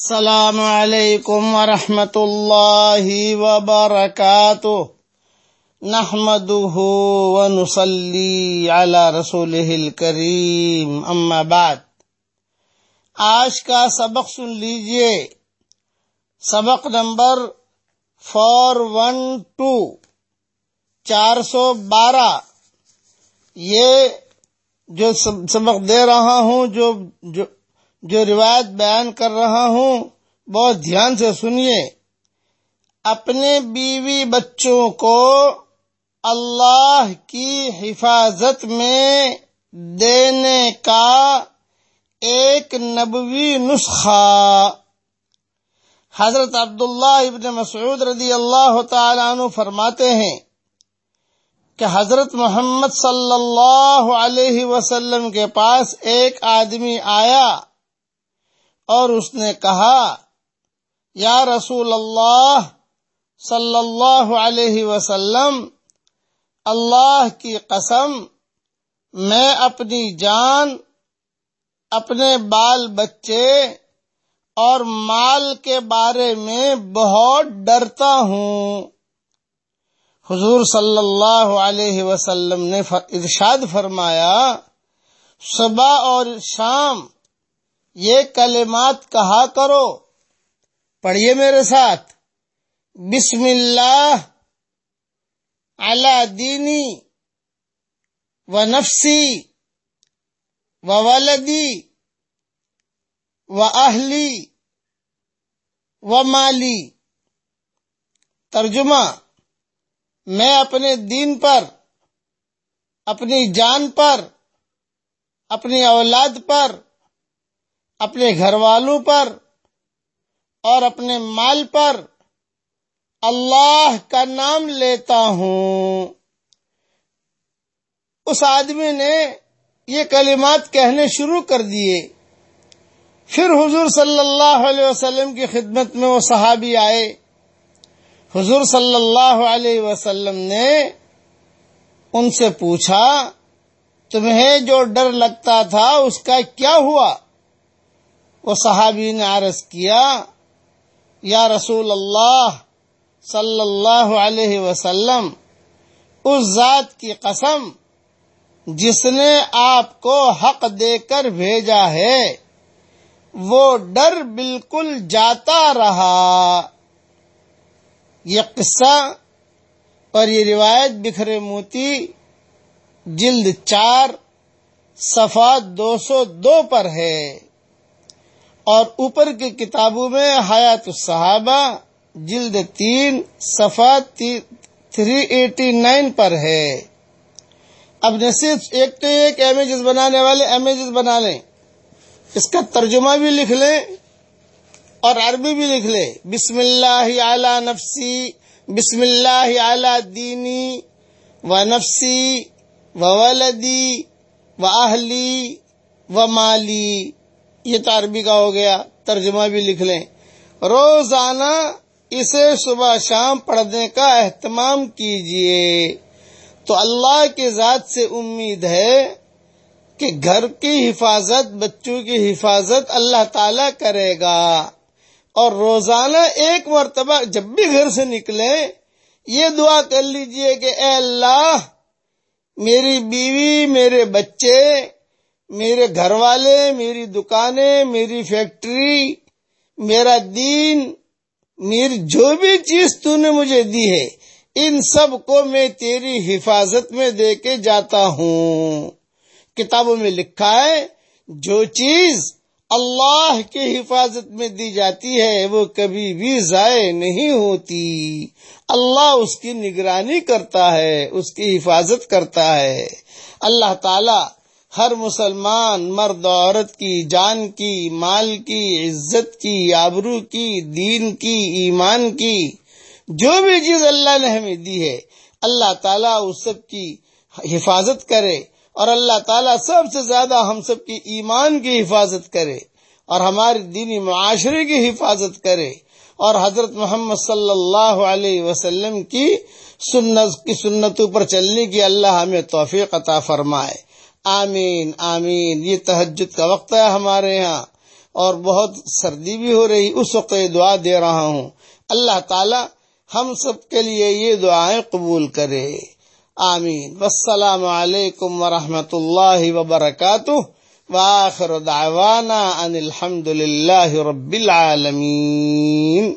السلام علیکم ورحمۃ اللہ وبرکاتہ۔ نحمده ونصلي على رسوله الكريم اما بعد۔ آج کا سبق سن لیجیے۔ سبق نمبر فور ون ٹو، چار سو بارہ۔ یہ جو سبق دے رہا ہوں، جو جو جو روایت بیان کر رہا ہوں، بہت دھیان سے سنیے۔ اپنے بیوی بچوں کو اللہ کی حفاظت میں دینے کا ایک نبوی نسخہ۔ حضرت عبداللہ ابن مسعود رضی اللہ تعالیٰ عنہ فرماتے ہیں کہ حضرت محمد صلی اللہ علیہ وسلم کے پاس ایک آدمی آیا۔ اور اس نے کہا، یا رسول اللہ صلی اللہ علیہ وسلم، اللہ کی قسم، میں اپنی جان، اپنے بال بچے اور مال کے بارے میں بہت ڈرتا ہوں۔ حضور صلی اللہ علیہ وسلم نے ارشاد فرمایا، صبح اور شام یہ کلمات کہا کرو۔ پڑھیے میرے ساتھ۔ بسم اللہ اللہ دینی و نفسی و ولدی و اہلی و مالی۔ ترجمہ، میں اپنے دین پر، اپنی جان پر، اپنی اولاد پر اپنے گھر والوں پر اور اپنے مال پر اللہ کا نام لیتا ہوں۔ اس آدمی نے یہ کلمات کہنے شروع کر دیے۔ پھر حضور صلی اللہ علیہ وسلم کی خدمت میں وہ صحابی آئے۔ حضور صلی اللہ علیہ وسلم نے ان سے پوچھا، تمہیں جو ڈر لگتا تھا، اس کا کیا ہوا؟ وہ صحابی نے عرض کیا، یا رسول اللہ صلی اللہ علیہ وسلم، اس ذات کی قسم جس نے آپ کو حق دے کر بھیجا ہے، وہ ڈر بالکل جاتا رہا۔ یہ قصہ اور یہ روایت بکھرے موتی جلد چار صفا دو سو دو پر ہے۔ اور اوپر کی کتابوں میں حیات الصحابہ جلد تین صفا تھری ایٹی نائن پر ہے۔ اب نے صرف ایک تو ایک امیجز بنانے والے امیجز بنا لیں، اس کا ترجمہ بھی لکھ لیں اور عربی بھی لکھ لیں۔ بسم اللہ اعلی نفسی، بسم اللہ اعلی دینی و نفسی و ولدی و اہلی و مالی۔ یہ تو عربی کا ہو گیا، ترجمہ بھی لکھ لیں۔ روزانہ اسے صبح شام پڑھنے کا اہتمام کیجیے۔ تو اللہ کی ذات سے امید ہے کہ گھر کی حفاظت، بچوں کی حفاظت اللہ تعالی کرے گا۔ اور روزانہ ایک مرتبہ جب بھی گھر سے نکلے یہ دعا کر لیجیے کہ اے اللہ، میری بیوی، میرے بچے میرے گھر والے، میری دکانیں، میری فیکٹری، میرا دین میری جو بھی چیز تو نے مجھے دی ہے، ان سب کو میں تیری حفاظت میں دے کے جاتا ہوں۔ کتابوں میں لکھا ہے، جو چیز اللہ کی حفاظت میں دی جاتی ہے، وہ کبھی بھی ضائع نہیں ہوتی۔ اللہ اس کی نگرانی کرتا ہے، اس کی حفاظت کرتا ہے۔ اللہ تعالی ہر مسلمان مرد عورت کی، جان کی، مال کی، عزت کی، آبرو کی، دین کی، ایمان کی، جو بھی چیز اللہ نے ہمیں دی ہے، اللہ تعالیٰ اس سب کی حفاظت کرے اور اللہ تعالیٰ سب سے زیادہ ہم سب کی ایمان کی حفاظت کرے اور ہماری دینی معاشرے کی حفاظت کرے اور حضرت محمد صلی اللہ علیہ وسلم کی سنت، کی سنتوں پر چلنے کی اللہ ہمیں توفیق عطا فرمائے۔ آمین آمین۔ یہ تہجد کا وقت ہے ہمارے یہاں، اور بہت سردی بھی ہو رہی، اس وقت یہ دعا دے رہا ہوں۔ اللہ تعالی ہم سب کے لیے یہ دعائیں قبول کرے۔ آمین۔ والسلام علیکم ورحمۃ اللہ وبرکاتہ۔ واخر دعوانا ان الحمد للہ رب العالمین۔